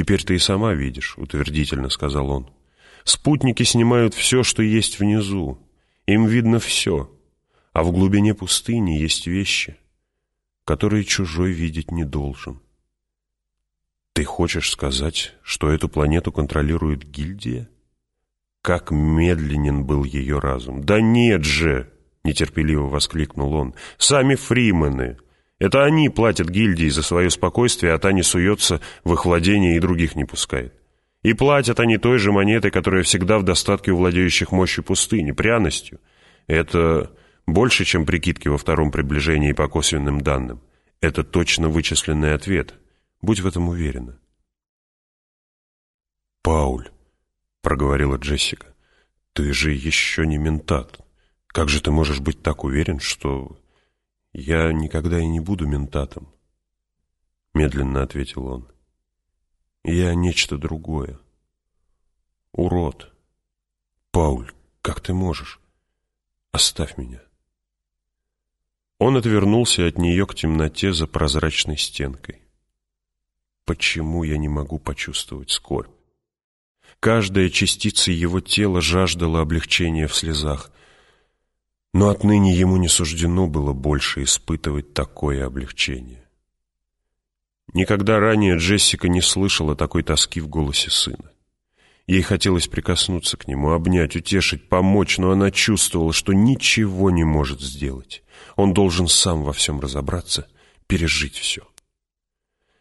«Теперь ты и сама видишь», — утвердительно сказал он. «Спутники снимают все, что есть внизу. Им видно все. А в глубине пустыни есть вещи, которые чужой видеть не должен». «Ты хочешь сказать, что эту планету контролирует гильдия?» Как медленен был ее разум. «Да нет же!» — нетерпеливо воскликнул он. «Сами фримены! Это они платят гильдии за свое спокойствие, а та не суется в их владение и других не пускает. И платят они той же монетой, которая всегда в достатке у владеющих мощью пустыни, пряностью. Это больше, чем прикидки во втором приближении по косвенным данным. Это точно вычисленный ответ. Будь в этом уверена. «Пауль», — проговорила Джессика, — «ты же еще не ментат. Как же ты можешь быть так уверен, что...» «Я никогда и не буду ментатом», — медленно ответил он. «Я нечто другое. Урод. Пауль, как ты можешь? Оставь меня». Он отвернулся от нее к темноте за прозрачной стенкой. Почему я не могу почувствовать скорбь? Каждая частица его тела жаждала облегчения в слезах. Но отныне ему не суждено было больше испытывать такое облегчение. Никогда ранее Джессика не слышала такой тоски в голосе сына. Ей хотелось прикоснуться к нему, обнять, утешить, помочь, но она чувствовала, что ничего не может сделать. Он должен сам во всем разобраться, пережить все.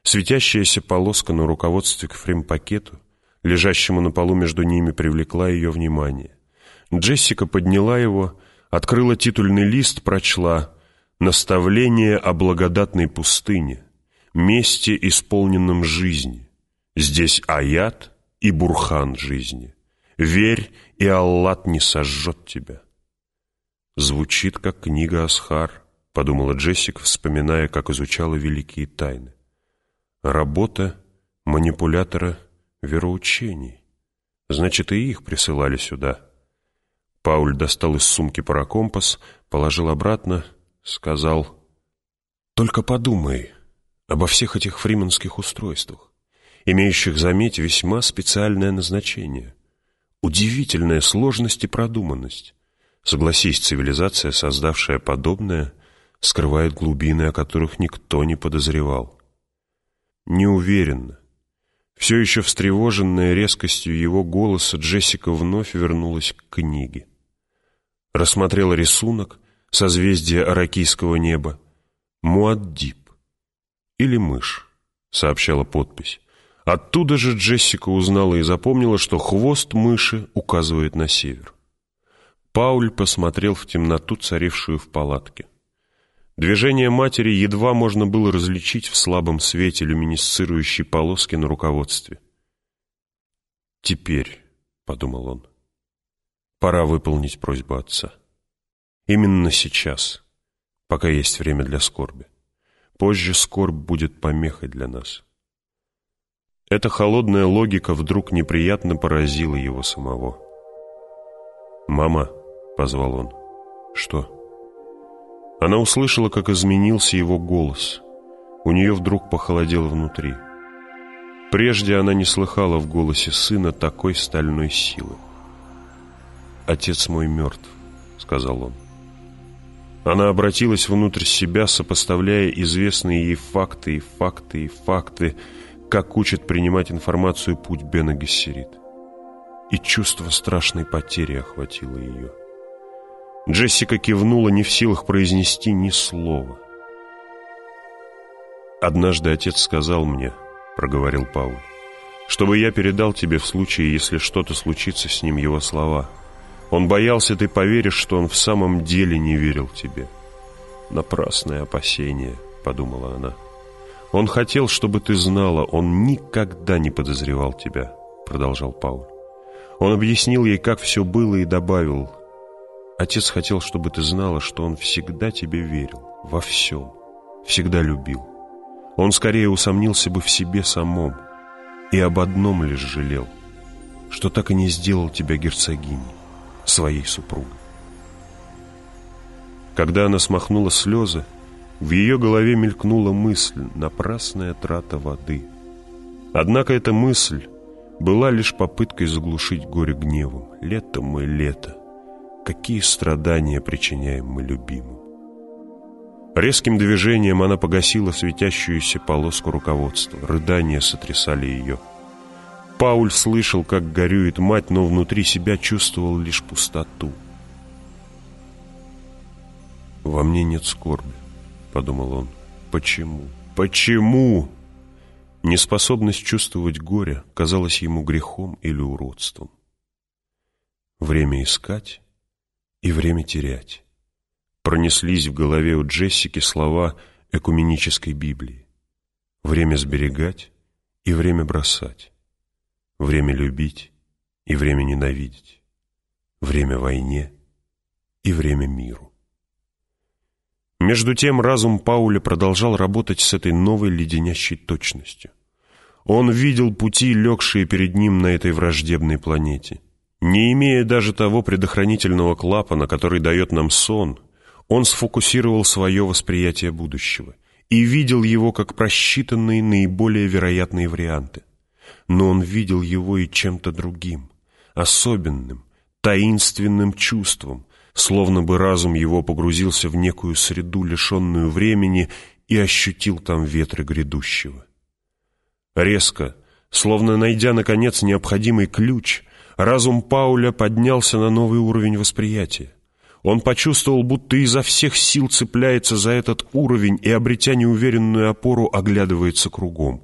Светящаяся полоска на руководстве к фрейм-пакету, лежащему на полу между ними, привлекла ее внимание. Джессика подняла его открыла титульный лист, прочла «Наставление о благодатной пустыне, месте, исполненном жизни. Здесь аят и бурхан жизни. Верь, и Аллат не сожжет тебя». Звучит, как книга Асхар, подумала Джессика, вспоминая, как изучала великие тайны. Работа манипулятора вероучений. Значит, и их присылали сюда. Пауль достал из сумки паракомпас, положил обратно, сказал, «Только подумай обо всех этих фрименских устройствах, имеющих, заметь, весьма специальное назначение. Удивительная сложность и продуманность. Согласись, цивилизация, создавшая подобное, скрывает глубины, о которых никто не подозревал. Неуверенно, все еще встревоженная резкостью его голоса, Джессика вновь вернулась к книге. Рассмотрела рисунок, созвездие аракийского неба. «Муаддиб» или «Мышь», — сообщала подпись. Оттуда же Джессика узнала и запомнила, что хвост мыши указывает на север. Пауль посмотрел в темноту, царившую в палатке. Движение матери едва можно было различить в слабом свете люминесцирующей полоски на руководстве. «Теперь», — подумал он, — «пора выполнить просьбу отца. Именно сейчас, пока есть время для скорби. Позже скорбь будет помехой для нас». Эта холодная логика вдруг неприятно поразила его самого. «Мама», — позвал он, — «что?» Она услышала, как изменился его голос. У нее вдруг похолодело внутри. Прежде она не слыхала в голосе сына такой стальной силы. «Отец мой мертв», — сказал он. Она обратилась внутрь себя, сопоставляя известные ей факты и факты и факты, как учит принимать информацию путь Бена Гессерит. И чувство страшной потери охватило ее. Джессика кивнула, не в силах произнести ни слова. «Однажды отец сказал мне, — проговорил Пауль, — чтобы я передал тебе в случае, если что-то случится с ним, его слова. Он боялся, ты поверишь, что он в самом деле не верил тебе». «Напрасное опасение», — подумала она. «Он хотел, чтобы ты знала, он никогда не подозревал тебя», — продолжал Пауль. Он объяснил ей, как все было, и добавил, Отец хотел, чтобы ты знала, что он всегда тебе верил, во всем, всегда любил. Он скорее усомнился бы в себе самом и об одном лишь жалел, что так и не сделал тебя герцогиней, своей супругой. Когда она смахнула слезы, в ее голове мелькнула мысль «напрасная трата воды». Однако эта мысль была лишь попыткой заглушить горе гневом. Лето мы, лето. Какие страдания причиняем мы любимым. Резким движением она погасила светящуюся полоску руководства. Рыдания сотрясали ее. Пауль слышал, как горюет мать, но внутри себя чувствовал лишь пустоту. «Во мне нет скорби», — подумал он. «Почему? Почему?» Неспособность чувствовать горе казалась ему грехом или уродством. Время искать и время терять. Пронеслись в голове у Джессики слова экуменической Библии. Время сберегать и время бросать. Время любить и время ненавидеть. Время войне и время миру. Между тем разум Пауля продолжал работать с этой новой леденящей точностью. Он видел пути, легшие перед ним на этой враждебной планете. Не имея даже того предохранительного клапана, который дает нам сон, он сфокусировал свое восприятие будущего и видел его как просчитанные наиболее вероятные варианты. Но он видел его и чем-то другим, особенным, таинственным чувством, словно бы разум его погрузился в некую среду, лишенную времени, и ощутил там ветры грядущего. Резко, словно найдя, наконец, необходимый ключ, разум Пауля поднялся на новый уровень восприятия. Он почувствовал, будто изо всех сил цепляется за этот уровень и, обретя неуверенную опору, оглядывается кругом.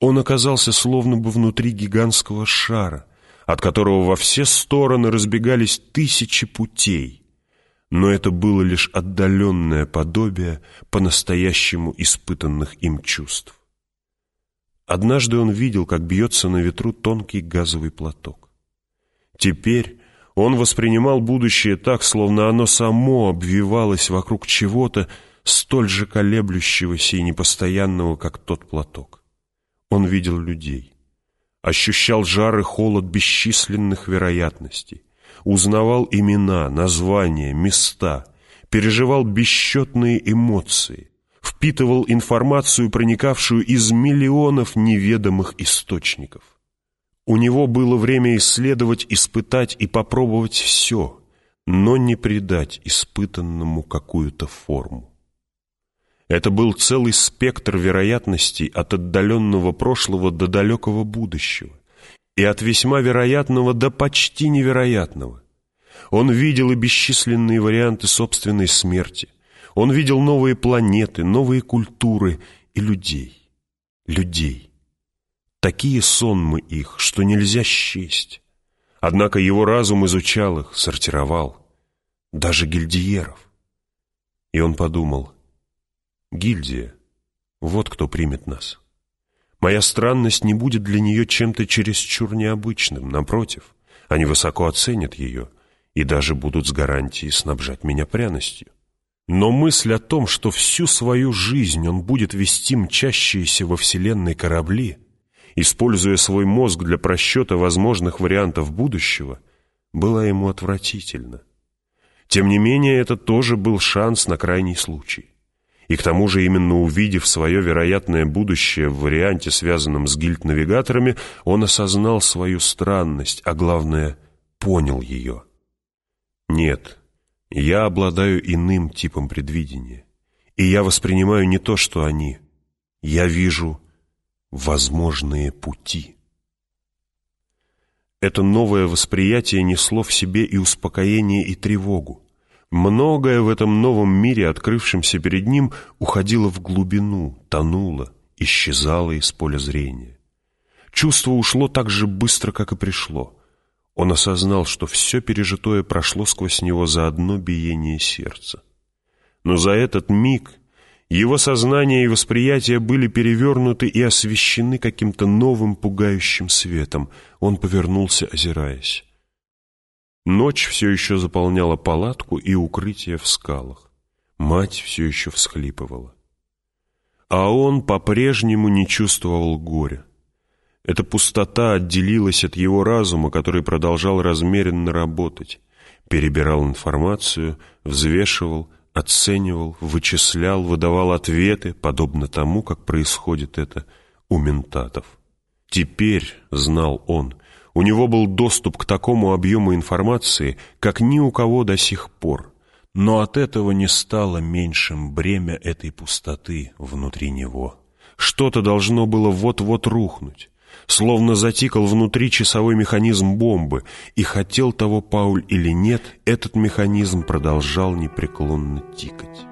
Он оказался словно бы внутри гигантского шара — от которого во все стороны разбегались тысячи путей. Но это было лишь отдаленное подобие по-настоящему испытанных им чувств. Однажды он видел, как бьется на ветру тонкий газовый платок. Теперь он воспринимал будущее так, словно оно само обвивалось вокруг чего-то столь же колеблющегося и непостоянного, как тот платок. Он видел людей ощущал жар и холод бесчисленных вероятностей, узнавал имена, названия, места, переживал бесчетные эмоции, впитывал информацию, проникавшую из миллионов неведомых источников. У него было время исследовать, испытать и попробовать все, но не придать испытанному какую-то форму. Это был целый спектр вероятностей от отдаленного прошлого до далекого будущего и от весьма вероятного до почти невероятного. Он видел и бесчисленные варианты собственной смерти. Он видел новые планеты, новые культуры и людей. Людей. Такие сонмы их, что нельзя счесть. Однако его разум изучал их, сортировал. Даже гильдиеров. И он подумал, Гильдия. Вот кто примет нас. Моя странность не будет для нее чем-то чересчур необычным. Напротив, они высоко оценят ее и даже будут с гарантией снабжать меня пряностью. Но мысль о том, что всю свою жизнь он будет вести мчащиеся во Вселенной корабли, используя свой мозг для просчета возможных вариантов будущего, была ему отвратительна. Тем не менее, это тоже был шанс на крайний случай. И к тому же, именно увидев свое вероятное будущее в варианте, связанном с гильд-навигаторами, он осознал свою странность, а главное, понял ее. Нет, я обладаю иным типом предвидения, и я воспринимаю не то, что они. Я вижу возможные пути. Это новое восприятие несло в себе и успокоение, и тревогу. Многое в этом новом мире, открывшемся перед ним, уходило в глубину, тонуло, исчезало из поля зрения. Чувство ушло так же быстро, как и пришло. Он осознал, что все пережитое прошло сквозь него за одно биение сердца. Но за этот миг его сознание и восприятие были перевернуты и освещены каким-то новым пугающим светом. Он повернулся, озираясь. Ночь все еще заполняла палатку и укрытие в скалах. Мать все еще всхлипывала. А он по-прежнему не чувствовал горя. Эта пустота отделилась от его разума, который продолжал размеренно работать, перебирал информацию, взвешивал, оценивал, вычислял, выдавал ответы, подобно тому, как происходит это у ментатов. Теперь, знал он, у него был доступ к такому объему информации, как ни у кого до сих пор. Но от этого не стало меньшим бремя этой пустоты внутри него. Что-то должно было вот-вот рухнуть. Словно затикал внутри часовой механизм бомбы, и хотел того Пауль или нет, этот механизм продолжал непреклонно тикать.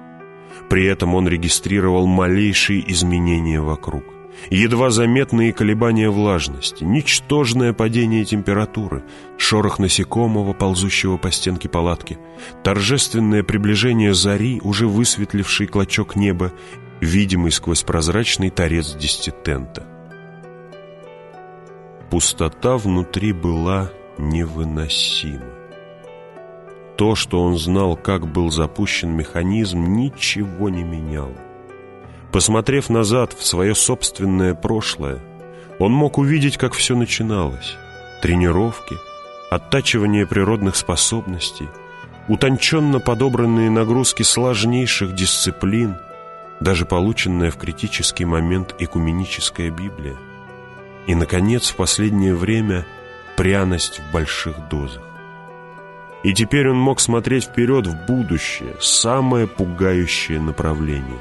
При этом он регистрировал малейшие изменения вокруг. Едва заметные колебания влажности, ничтожное падение температуры, шорох насекомого, ползущего по стенке палатки, торжественное приближение зари, уже высветливший клочок неба, видимый сквозь прозрачный торец десятитента. Пустота внутри была невыносима. То, что он знал, как был запущен механизм, ничего не меняло. Посмотрев назад в свое собственное прошлое, он мог увидеть, как все начиналось. Тренировки, оттачивание природных способностей, утонченно подобранные нагрузки сложнейших дисциплин, даже полученная в критический момент экуменическая Библия. И, наконец, в последнее время пряность в больших дозах. И теперь он мог смотреть вперед в будущее, самое пугающее направление.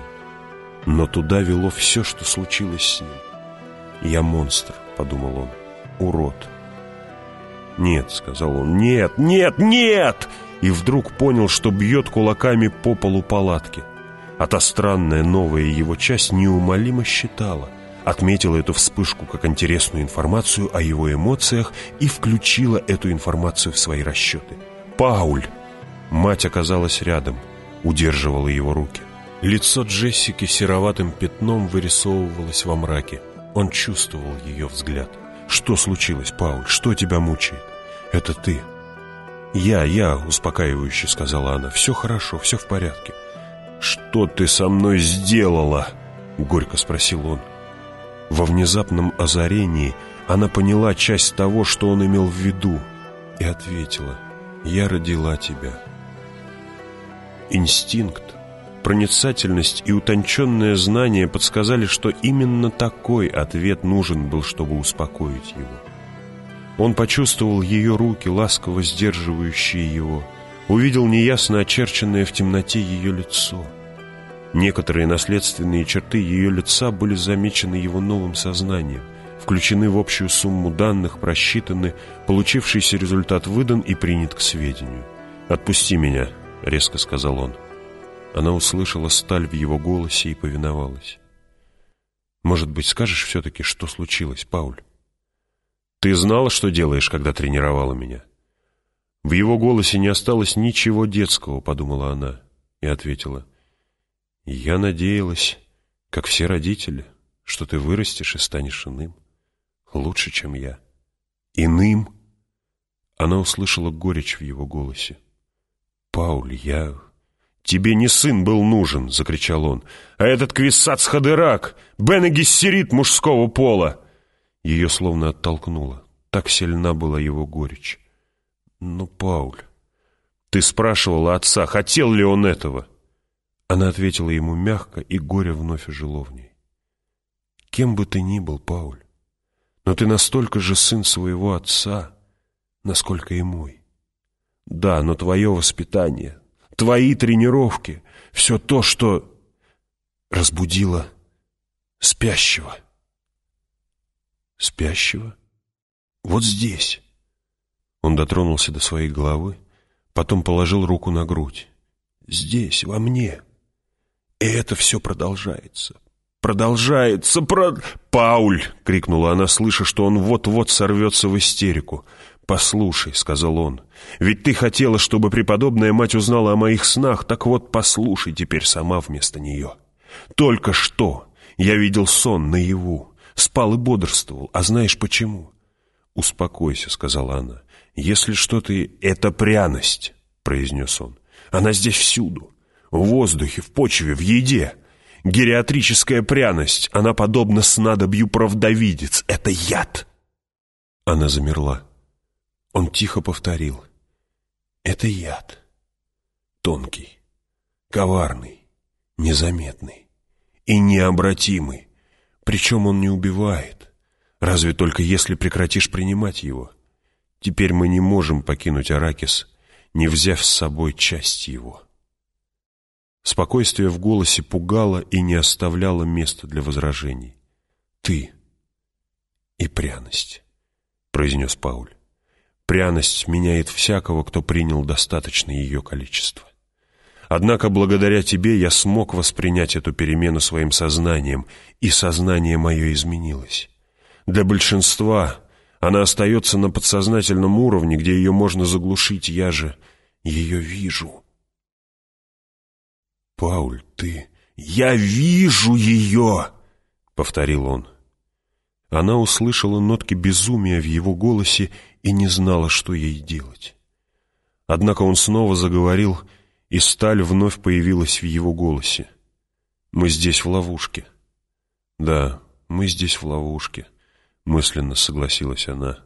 Но туда вело все, что случилось с ним. «Я монстр», — подумал он, — «урод». «Нет», — сказал он, — «нет, нет, нет!» И вдруг понял, что бьет кулаками по полу палатки. А та странная новая его часть неумолимо считала, отметила эту вспышку как интересную информацию о его эмоциях и включила эту информацию в свои расчеты. «Пауль!» Мать оказалась рядом, удерживала его руки. Лицо Джессики сероватым пятном вырисовывалось во мраке. Он чувствовал ее взгляд. «Что случилось, Пауль? Что тебя мучает?» «Это ты». «Я, я», — успокаивающе сказала она. «Все хорошо, все в порядке». «Что ты со мной сделала?» — горько спросил он. Во внезапном озарении она поняла часть того, что он имел в виду, и ответила — я родила тебя. Инстинкт, проницательность и утонченное знание подсказали, что именно такой ответ нужен был, чтобы успокоить его. Он почувствовал ее руки, ласково сдерживающие его, увидел неясно очерченное в темноте ее лицо. Некоторые наследственные черты ее лица были замечены его новым сознанием включены в общую сумму данных, просчитаны, получившийся результат выдан и принят к сведению. «Отпусти меня», — резко сказал он. Она услышала сталь в его голосе и повиновалась. «Может быть, скажешь все-таки, что случилось, Пауль?» «Ты знала, что делаешь, когда тренировала меня?» В его голосе не осталось ничего детского, подумала она, и ответила. «Я надеялась, как все родители, что ты вырастешь и станешь иным лучше, чем я. Иным? Она услышала горечь в его голосе. «Пауль, я...» «Тебе не сын был нужен!» — закричал он. «А этот квиссац Хадырак! Бен Гессерит мужского пола!» Ее словно оттолкнуло. Так сильна была его горечь. «Ну, Пауль, ты спрашивала отца, хотел ли он этого?» Она ответила ему мягко, и горе вновь ожило в ней. «Кем бы ты ни был, Пауль, но ты настолько же сын своего отца, насколько и мой. Да, но твое воспитание, твои тренировки, все то, что разбудило спящего. Спящего? Вот здесь. Он дотронулся до своей головы, потом положил руку на грудь. Здесь, во мне. И это все продолжается продолжается, про...» «Пауль!» — крикнула она, слыша, что он вот-вот сорвется в истерику. «Послушай», — сказал он, — «ведь ты хотела, чтобы преподобная мать узнала о моих снах, так вот послушай теперь сама вместо нее. Только что я видел сон наяву, спал и бодрствовал, а знаешь почему?» «Успокойся», — сказала она, — «если что ты...» «Это пряность», — произнес он. «Она здесь всюду, в воздухе, в почве, в еде». Гериатрическая пряность, она подобна снадобью правдовидец. Это яд. Она замерла. Он тихо повторил. Это яд. Тонкий, коварный, незаметный и необратимый. Причем он не убивает, Разве только если прекратишь принимать его. Теперь мы не можем покинуть Аракис, не взяв с собой часть его. Спокойствие в голосе пугало и не оставляло места для возражений. «Ты и пряность», — произнес Пауль. «Пряность меняет всякого, кто принял достаточно ее количества. Однако благодаря тебе я смог воспринять эту перемену своим сознанием, и сознание мое изменилось. Для большинства она остается на подсознательном уровне, где ее можно заглушить, я же ее вижу». «Пауль, ты...» «Я вижу ее!» — повторил он. Она услышала нотки безумия в его голосе и не знала, что ей делать. Однако он снова заговорил, и сталь вновь появилась в его голосе. «Мы здесь в ловушке». «Да, мы здесь в ловушке», — мысленно согласилась она.